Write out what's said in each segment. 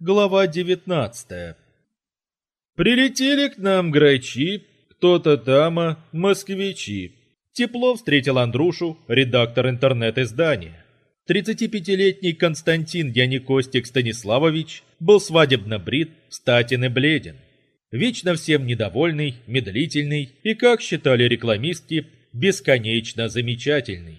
Глава 19 Прилетели к нам грачи, кто-то там, а, москвичи. Тепло встретил Андрушу, редактор интернет-издания. 35-летний Константин Яникостик Станиславович был свадебно брит, статен и бледен. Вечно всем недовольный, медлительный и, как считали рекламистки, бесконечно замечательный.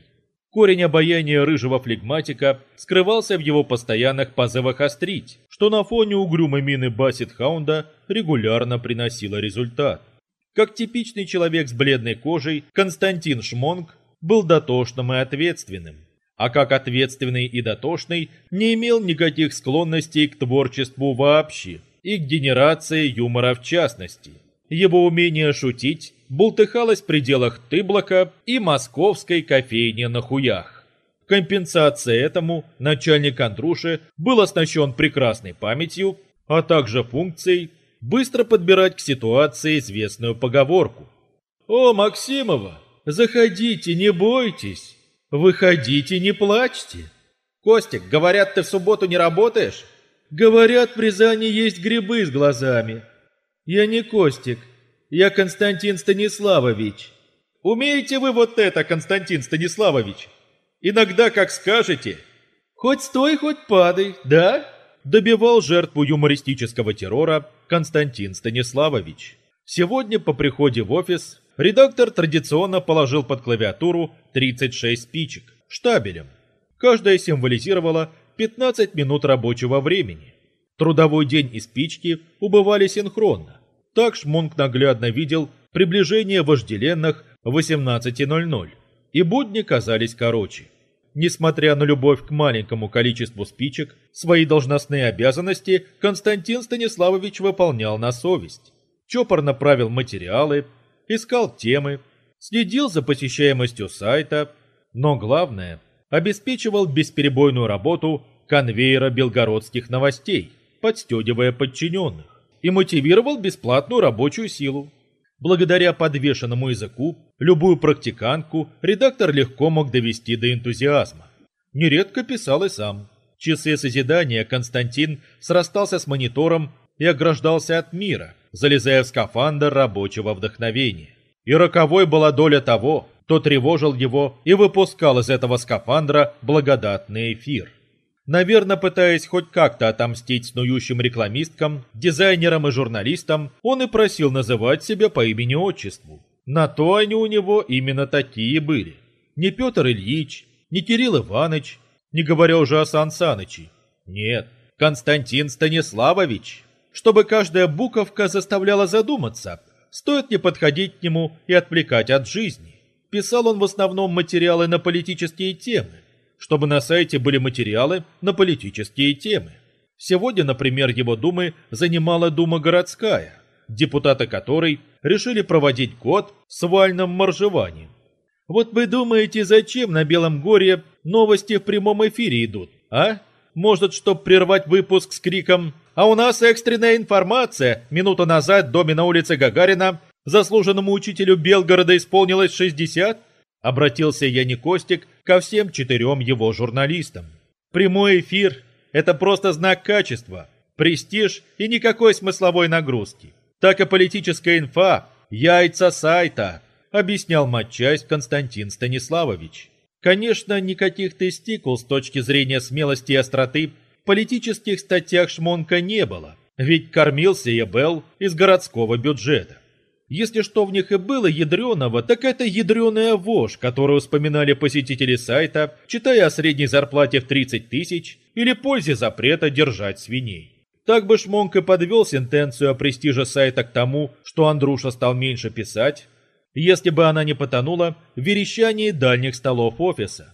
Корень обаяния рыжего флегматика скрывался в его постоянных позывах острить, что на фоне угрюмой мины Бассет Хаунда регулярно приносило результат. Как типичный человек с бледной кожей, Константин Шмонг был дотошным и ответственным. А как ответственный и дотошный, не имел никаких склонностей к творчеству вообще и к генерации юмора в частности. Его умение шутить бултыхалось в пределах Тыблока и московской кофейни на хуях. Компенсация этому начальник Андруши был оснащен прекрасной памятью, а также функцией быстро подбирать к ситуации известную поговорку. «О, Максимова, заходите, не бойтесь, выходите, не плачьте». «Костик, говорят, ты в субботу не работаешь?» «Говорят, в Рязани есть грибы с глазами». «Я не Костик, я Константин Станиславович». «Умеете вы вот это, Константин Станиславович? Иногда как скажете». «Хоть стой, хоть падай, да?» Добивал жертву юмористического террора Константин Станиславович. Сегодня по приходе в офис редактор традиционно положил под клавиатуру 36 спичек штабелем. Каждая символизировала 15 минут рабочего времени. Трудовой день и спички убывали синхронно. Так Шмонг наглядно видел приближение вожделенных 18.00, и будни казались короче. Несмотря на любовь к маленькому количеству спичек, свои должностные обязанности Константин Станиславович выполнял на совесть. Чопорно правил материалы, искал темы, следил за посещаемостью сайта, но главное, обеспечивал бесперебойную работу конвейера белгородских новостей, подстегивая подчиненных, и мотивировал бесплатную рабочую силу. Благодаря подвешенному языку, любую практиканку редактор легко мог довести до энтузиазма. Нередко писал и сам. Часы созидания Константин срастался с монитором и ограждался от мира, залезая в скафандр рабочего вдохновения. И роковой была доля того, кто тревожил его и выпускал из этого скафандра благодатный эфир. Наверное, пытаясь хоть как-то отомстить снующим рекламисткам, дизайнерам и журналистам, он и просил называть себя по имени-отчеству. На то они у него именно такие были. Не Петр Ильич, не Кирилл Иванович, не говоря уже о Сан Саныче. Нет, Константин Станиславович. Чтобы каждая буковка заставляла задуматься, стоит не подходить к нему и отвлекать от жизни. Писал он в основном материалы на политические темы, чтобы на сайте были материалы на политические темы. Сегодня, например, его думы занимала Дума городская, депутаты которой решили проводить год с вальным моржеванием. Вот вы думаете, зачем на Белом горе новости в прямом эфире идут, а? Может, чтоб прервать выпуск с криком «А у нас экстренная информация! Минуту назад в доме на улице Гагарина заслуженному учителю Белгорода исполнилось 60?» Обратился я не Костик ко всем четырем его журналистам. Прямой эфир – это просто знак качества, престиж и никакой смысловой нагрузки. Так и политическая инфа – яйца сайта, объяснял матчасть Константин Станиславович. Конечно, никаких тестикул с точки зрения смелости и остроты в политических статьях Шмонка не было, ведь кормился Ебел из городского бюджета. Если что в них и было ядреного, так это ядреная вошь, которую вспоминали посетители сайта, читая о средней зарплате в 30 тысяч или пользе запрета держать свиней. Так бы Шмонк и подвел сентенцию о престиже сайта к тому, что Андруша стал меньше писать, если бы она не потонула в верещании дальних столов офиса.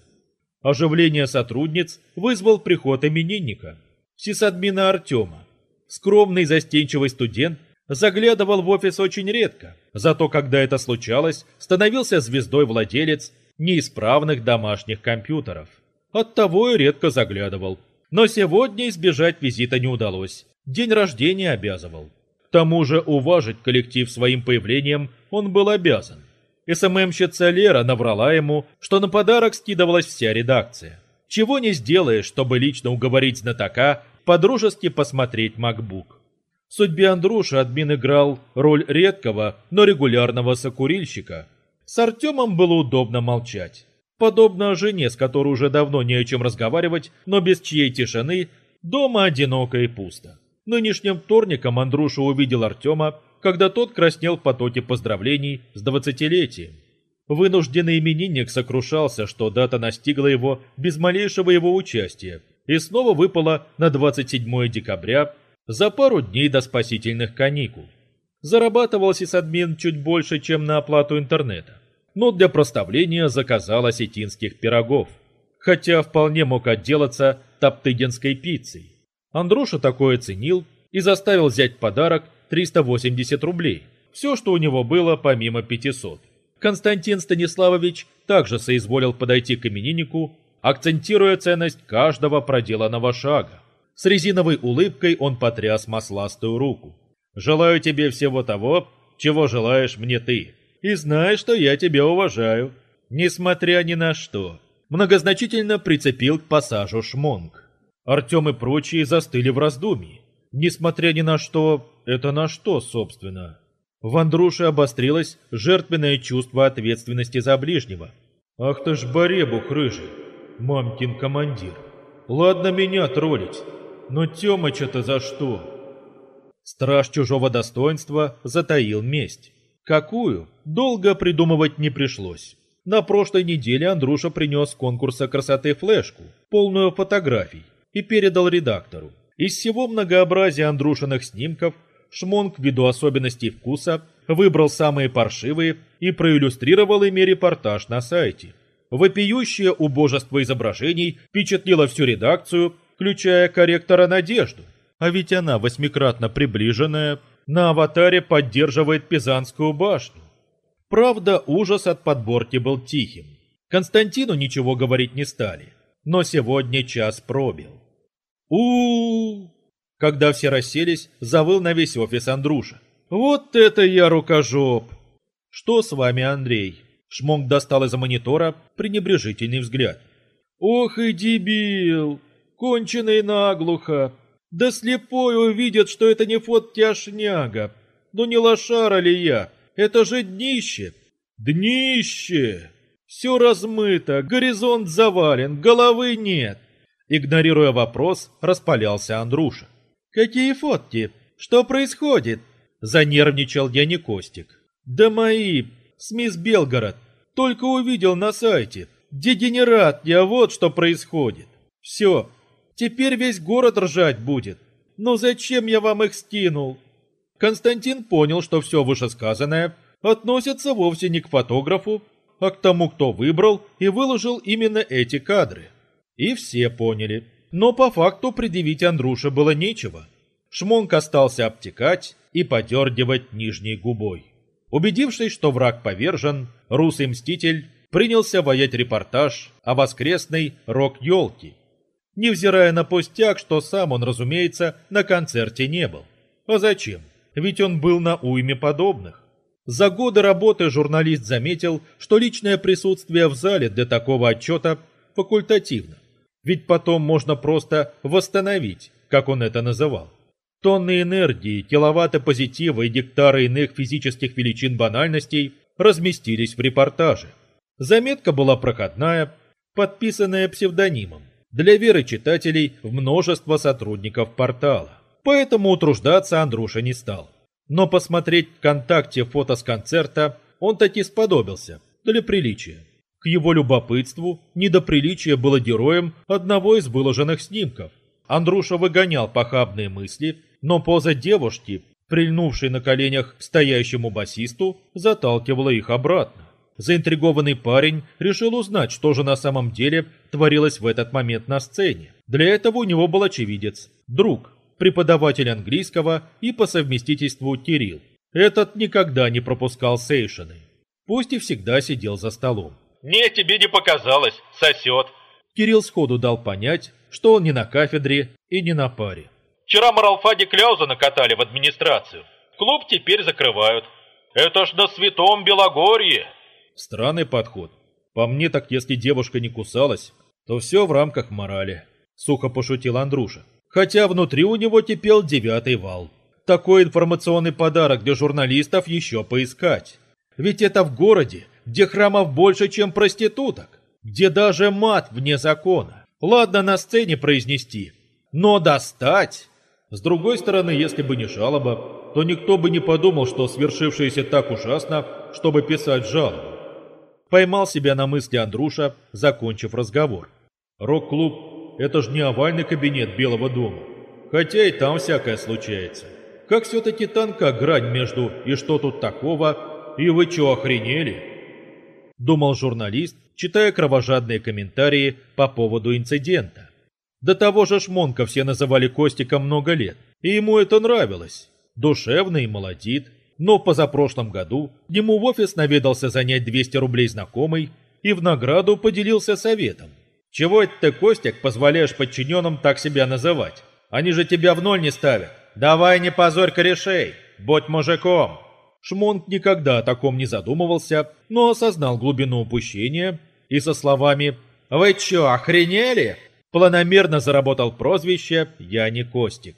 Оживление сотрудниц вызвал приход именинника, сисадмина Артема. Скромный застенчивый студент заглядывал в офис очень редко, зато когда это случалось, становился звездой владелец неисправных домашних компьютеров. Оттого и редко заглядывал. Но сегодня избежать визита не удалось. День рождения обязывал. К тому же уважить коллектив своим появлением он был обязан. СММщица Лера наврала ему, что на подарок скидывалась вся редакция. Чего не сделаешь, чтобы лично уговорить знатока подружески посмотреть MacBook. В судьбе Андруши админ играл роль редкого, но регулярного сокурильщика. С Артемом было удобно молчать. Подобно жене, с которой уже давно не о чем разговаривать, но без чьей тишины, дома одиноко и пусто. Нынешним вторником Андруша увидел Артема, когда тот краснел в потоке поздравлений с двадцатилетием. Вынужденный именинник сокрушался, что дата настигла его без малейшего его участия, и снова выпала на 27 декабря за пару дней до спасительных каникул. Зарабатывал сисадмин чуть больше, чем на оплату интернета но для проставления заказал осетинских пирогов, хотя вполне мог отделаться топтыгинской пиццей. Андруша такое ценил и заставил взять подарок 380 рублей, все, что у него было помимо 500. Константин Станиславович также соизволил подойти к имениннику, акцентируя ценность каждого проделанного шага. С резиновой улыбкой он потряс масластую руку. «Желаю тебе всего того, чего желаешь мне ты и знай, что я тебя уважаю, несмотря ни на что». Многозначительно прицепил к пассажу шмонг. Артем и прочие застыли в раздумье. Несмотря ни на что, это на что, собственно? В Андруше обострилось жертвенное чувство ответственности за ближнего. «Ах ты ж баребух рыжий, мамкин командир! Ладно меня троллить, но Тёмыча-то за что?» Страж чужого достоинства затаил месть. Какую? Долго придумывать не пришлось. На прошлой неделе Андруша принес конкурса красоты флешку, полную фотографий, и передал редактору. Из всего многообразия Андрушиных снимков Шмонг, ввиду особенностей вкуса, выбрал самые паршивые и проиллюстрировал ими репортаж на сайте. Вопиющее убожество изображений впечатлило всю редакцию, включая корректора Надежду. А ведь она, восьмикратно приближенная, на аватаре поддерживает Пизанскую башню. Правда, ужас от подборки был тихим. Константину ничего говорить не стали. Но сегодня час пробил. у, -у, Когда все расселись, завыл на весь офис Андруша. «Вот это я рукожоп!» «Что с вами, Андрей?» Шмонг достал из монитора пренебрежительный взгляд. «Ох и дебил! Конченый наглухо! Да слепой увидит, что это не фот тяшняга. Ну не лошара ли я? Это же днище. Днище! Все размыто, горизонт завален, головы нет. Игнорируя вопрос, распалялся Андруша. «Какие фотки? Что происходит?» Занервничал я не Костик. «Да мои, с Белгород. Только увидел на сайте. Дегенерат я, вот что происходит. Все, Теперь весь город ржать будет. Но зачем я вам их скинул? Константин понял, что все вышесказанное относится вовсе не к фотографу, а к тому, кто выбрал и выложил именно эти кадры. И все поняли. Но по факту предъявить Андруше было нечего. Шмонк остался обтекать и подергивать нижней губой. Убедившись, что враг повержен, русый мститель принялся воять репортаж о воскресной рок-елке невзирая на пустяк, что сам он, разумеется, на концерте не был. А зачем? Ведь он был на уйме подобных. За годы работы журналист заметил, что личное присутствие в зале для такого отчета факультативно. Ведь потом можно просто восстановить, как он это называл. Тонны энергии, киловатты позитива и гектары иных физических величин банальностей разместились в репортаже. Заметка была проходная, подписанная псевдонимом для веры читателей в множество сотрудников портала. Поэтому утруждаться Андруша не стал. Но посмотреть ВКонтакте фото с концерта он таки сподобился, для приличия. К его любопытству, не до приличия было героем одного из выложенных снимков. Андруша выгонял похабные мысли, но поза девушки, прильнувшей на коленях стоящему басисту, заталкивала их обратно. Заинтригованный парень решил узнать, что же на самом деле творилось в этот момент на сцене. Для этого у него был очевидец, друг, преподаватель английского и по совместительству Кирилл. Этот никогда не пропускал сейшины, пусть и всегда сидел за столом. «Не, тебе не показалось, сосет». Кирилл сходу дал понять, что он не на кафедре и не на паре. «Вчера Моралфади Кляуза накатали в администрацию. Клуб теперь закрывают. Это ж на Святом Белогорье!» Странный подход. По мне так, если девушка не кусалась, то все в рамках морали. Сухо пошутил Андруша. хотя внутри у него кипел девятый вал. Такой информационный подарок для журналистов еще поискать. Ведь это в городе, где храмов больше, чем проституток, где даже мат вне закона. Ладно на сцене произнести, но достать... С другой стороны, если бы не жалоба, то никто бы не подумал, что свершившееся так ужасно, чтобы писать жалобу. Поймал себя на мысли Андруша, закончив разговор. Рок-клуб – это ж не овальный кабинет Белого дома. Хотя и там всякое случается. Как все-таки тонка грань между «и что тут такого» и «вы чё охренели?» Думал журналист, читая кровожадные комментарии по поводу инцидента. До того же Шмонка все называли Костиком много лет, и ему это нравилось. Душевный молодит. Но позапрошлом году ему в офис наведался занять 200 рублей знакомый и в награду поделился советом. «Чего это ты, Костик, позволяешь подчиненным так себя называть? Они же тебя в ноль не ставят. Давай не позорь корешей, будь мужиком!» Шмонк никогда о таком не задумывался, но осознал глубину упущения и со словами «Вы чё, охренели?» планомерно заработал прозвище «Я не Костик».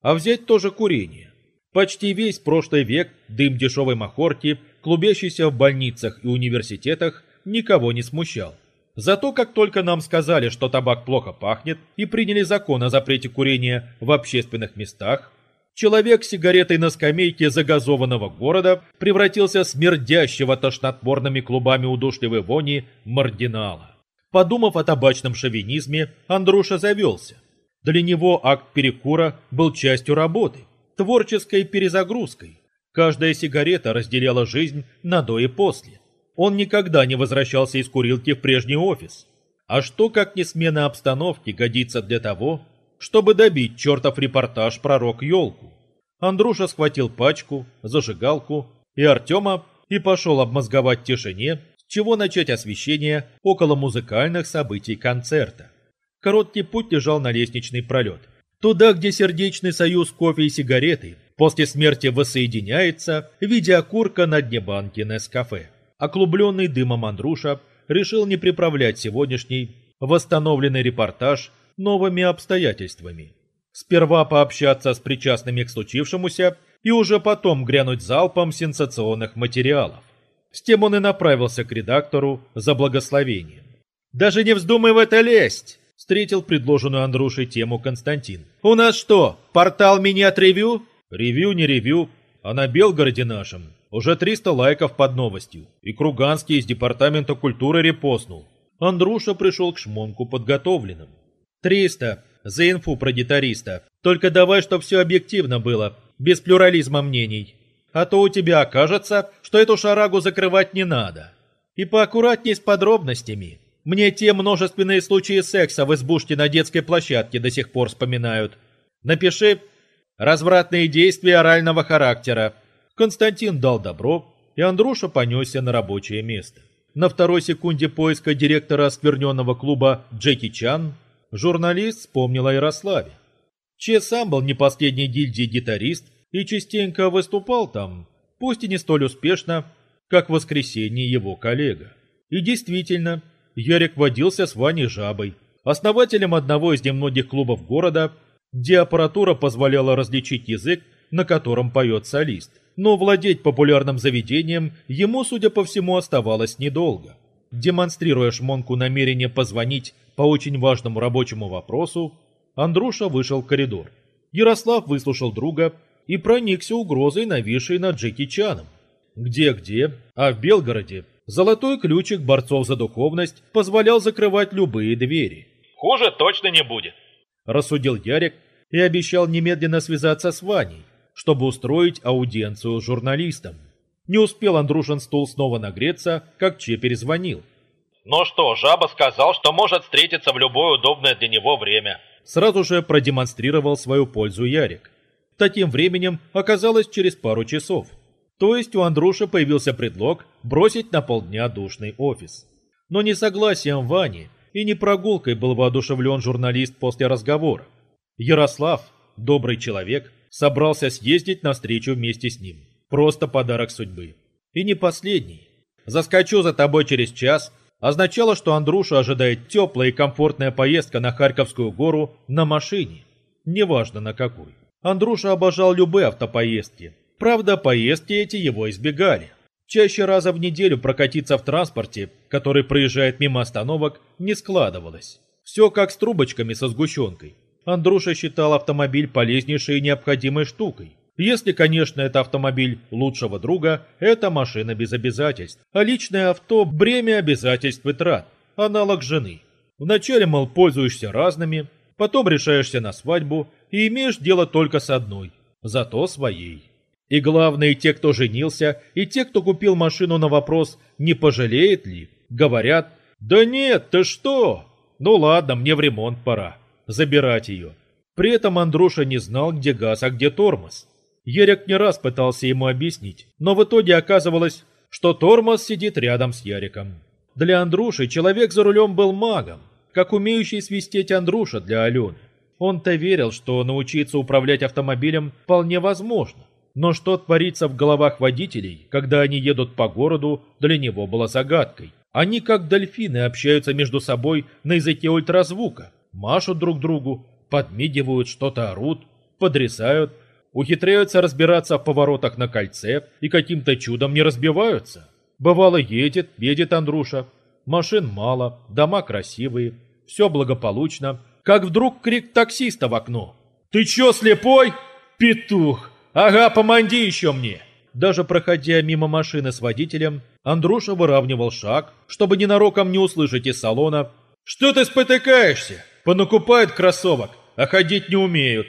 А взять тоже курение. Почти весь прошлый век дым дешевой махорки, клубящийся в больницах и университетах, никого не смущал. Зато как только нам сказали, что табак плохо пахнет, и приняли закон о запрете курения в общественных местах, человек с сигаретой на скамейке загазованного города превратился смердящего тошнотворными клубами удушливой вони мардинала. Подумав о табачном шовинизме, Андруша завелся. Для него акт перекура был частью работы, творческой перезагрузкой. Каждая сигарета разделяла жизнь на до и после. Он никогда не возвращался из курилки в прежний офис. А что, как не смена обстановки, годится для того, чтобы добить чертов репортаж про рок-елку? Андруша схватил пачку, зажигалку и Артема и пошел обмозговать тишине чего начать освещение около музыкальных событий концерта. Короткий путь лежал на лестничный пролет. Туда, где сердечный союз кофе и сигареты после смерти воссоединяется в виде окурка на дне банки Нескафе. Оклубленный дымом Андруша решил не приправлять сегодняшний восстановленный репортаж новыми обстоятельствами. Сперва пообщаться с причастными к случившемуся и уже потом грянуть залпом сенсационных материалов. С тем он и направился к редактору за благословением. «Даже не вздумай в это лезть!» – встретил предложенную Андрушей тему Константин. «У нас что, портал мини-от-ревью?» «Ревью не ревью, а на Белгороде нашем уже 300 лайков под новостью. И Круганский из Департамента культуры репостнул. Андруша пришел к шмонку подготовленным. «Триста. За инфу про гитариста. Только давай, чтоб все объективно было, без плюрализма мнений» а то у тебя окажется, что эту шарагу закрывать не надо. И поаккуратней с подробностями. Мне те множественные случаи секса в избушке на детской площадке до сих пор вспоминают. Напиши «Развратные действия орального характера». Константин дал добро, и Андруша понесся на рабочее место. На второй секунде поиска директора оскверненного клуба Джеки Чан журналист вспомнил о Ярославе. Че сам был не последний гильдии гитарист, и частенько выступал там, пусть и не столь успешно, как в воскресенье его коллега. И действительно, Ярик водился с Ваней Жабой, основателем одного из немногих клубов города, где аппаратура позволяла различить язык, на котором поет солист. Но владеть популярным заведением ему, судя по всему, оставалось недолго. Демонстрируя шмонку намерение позвонить по очень важному рабочему вопросу, Андруша вышел в коридор. Ярослав выслушал друга и проникся угрозой, нависшей над Джеки Чаном. Где-где, а в Белгороде золотой ключик борцов за духовность позволял закрывать любые двери. «Хуже точно не будет», – рассудил Ярик и обещал немедленно связаться с Ваней, чтобы устроить аудиенцию с журналистом. Не успел Андрушин стул снова нагреться, как Че перезвонил. «Ну что, Жаба сказал, что может встретиться в любое удобное для него время». Сразу же продемонстрировал свою пользу Ярик. Таким временем оказалось через пару часов. То есть у Андруши появился предлог бросить на полдня душный офис. Но не согласием Вани и не прогулкой был воодушевлен журналист после разговора. Ярослав, добрый человек, собрался съездить на встречу вместе с ним. Просто подарок судьбы. И не последний. «Заскочу за тобой через час» означало, что Андруша ожидает теплая и комфортная поездка на Харьковскую гору на машине. неважно на какой. Андруша обожал любые автопоездки. Правда, поездки эти его избегали. Чаще раза в неделю прокатиться в транспорте, который проезжает мимо остановок, не складывалось. Все как с трубочками со сгущенкой. Андруша считал автомобиль полезнейшей и необходимой штукой. Если, конечно, это автомобиль лучшего друга, это машина без обязательств, а личное авто – бремя обязательств и трат, аналог жены. Вначале, мол, пользуешься разными, потом решаешься на свадьбу и имеешь дело только с одной, зато своей. И главное, и те, кто женился, и те, кто купил машину на вопрос, не пожалеет ли, говорят, «Да нет, ты что? Ну ладно, мне в ремонт пора. Забирать ее». При этом Андруша не знал, где газ, а где тормоз. Ярик не раз пытался ему объяснить, но в итоге оказывалось, что тормоз сидит рядом с Яриком. Для Андруши человек за рулем был магом, как умеющий свистеть Андруша для Алены. Он-то верил, что научиться управлять автомобилем вполне возможно. Но что творится в головах водителей, когда они едут по городу, для него было загадкой. Они как дельфины общаются между собой на языке ультразвука, машут друг другу, подмигивают, что-то орут, подрисают, ухитряются разбираться в поворотах на кольце и каким-то чудом не разбиваются. Бывало едет, едет Андруша, машин мало, дома красивые, все благополучно, как вдруг крик таксиста в окно. «Ты чё, слепой? Петух! Ага, поманди еще мне!» Даже проходя мимо машины с водителем, Андруша выравнивал шаг, чтобы ненароком не услышать из салона «Что ты спотыкаешься? Понакупают кроссовок, а ходить не умеют!»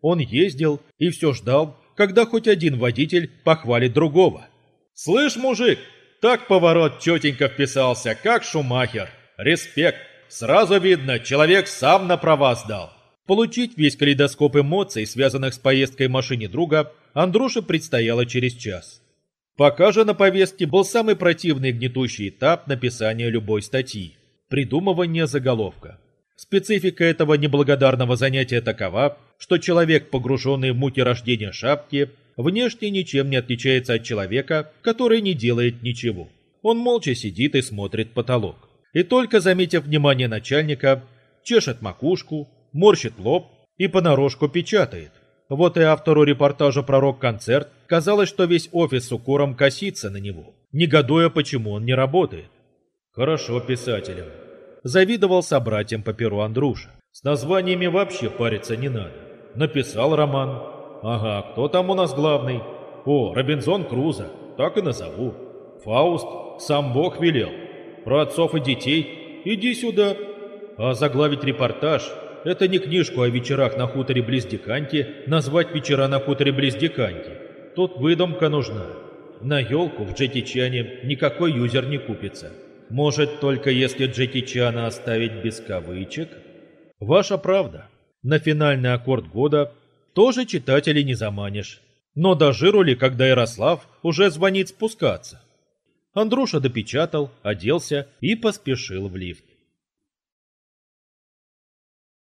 Он ездил и все ждал, когда хоть один водитель похвалит другого. «Слышь, мужик, так поворот четенько вписался, как Шумахер. Респект. Сразу видно, человек сам на права сдал». Получить весь калейдоскоп эмоций, связанных с поездкой в машине друга, Андруше предстояло через час. Пока же на повестке был самый противный гнетущий этап написания любой статьи – придумывание заголовка. Специфика этого неблагодарного занятия такова, что человек, погруженный в муки рождения шапки, внешне ничем не отличается от человека, который не делает ничего. Он молча сидит и смотрит потолок. И только заметив внимание начальника, чешет макушку, морщит лоб и понарошку печатает. Вот и автору репортажа про рок-концерт казалось, что весь офис с укором косится на него, негодуя, почему он не работает. Хорошо писателям. Завидовал собратьям по перу Андруша. С названиями вообще париться не надо. Написал роман. Ага, кто там у нас главный? О, Робинзон Крузо, так и назову. Фауст, сам Бог велел. Про отцов и детей, иди сюда. А заглавить репортаж – это не книжку о вечерах на хуторе близ Диканьки назвать «Вечера на хуторе близ Диканьки». Тут выдумка нужна. На елку в Джеки Чане никакой юзер не купится. Может, только если Джеки Чана оставить без кавычек? Ваша правда. На финальный аккорд года тоже читателей не заманишь. Но дожирули, когда Ярослав уже звонит спускаться. Андруша допечатал, оделся и поспешил в лифт.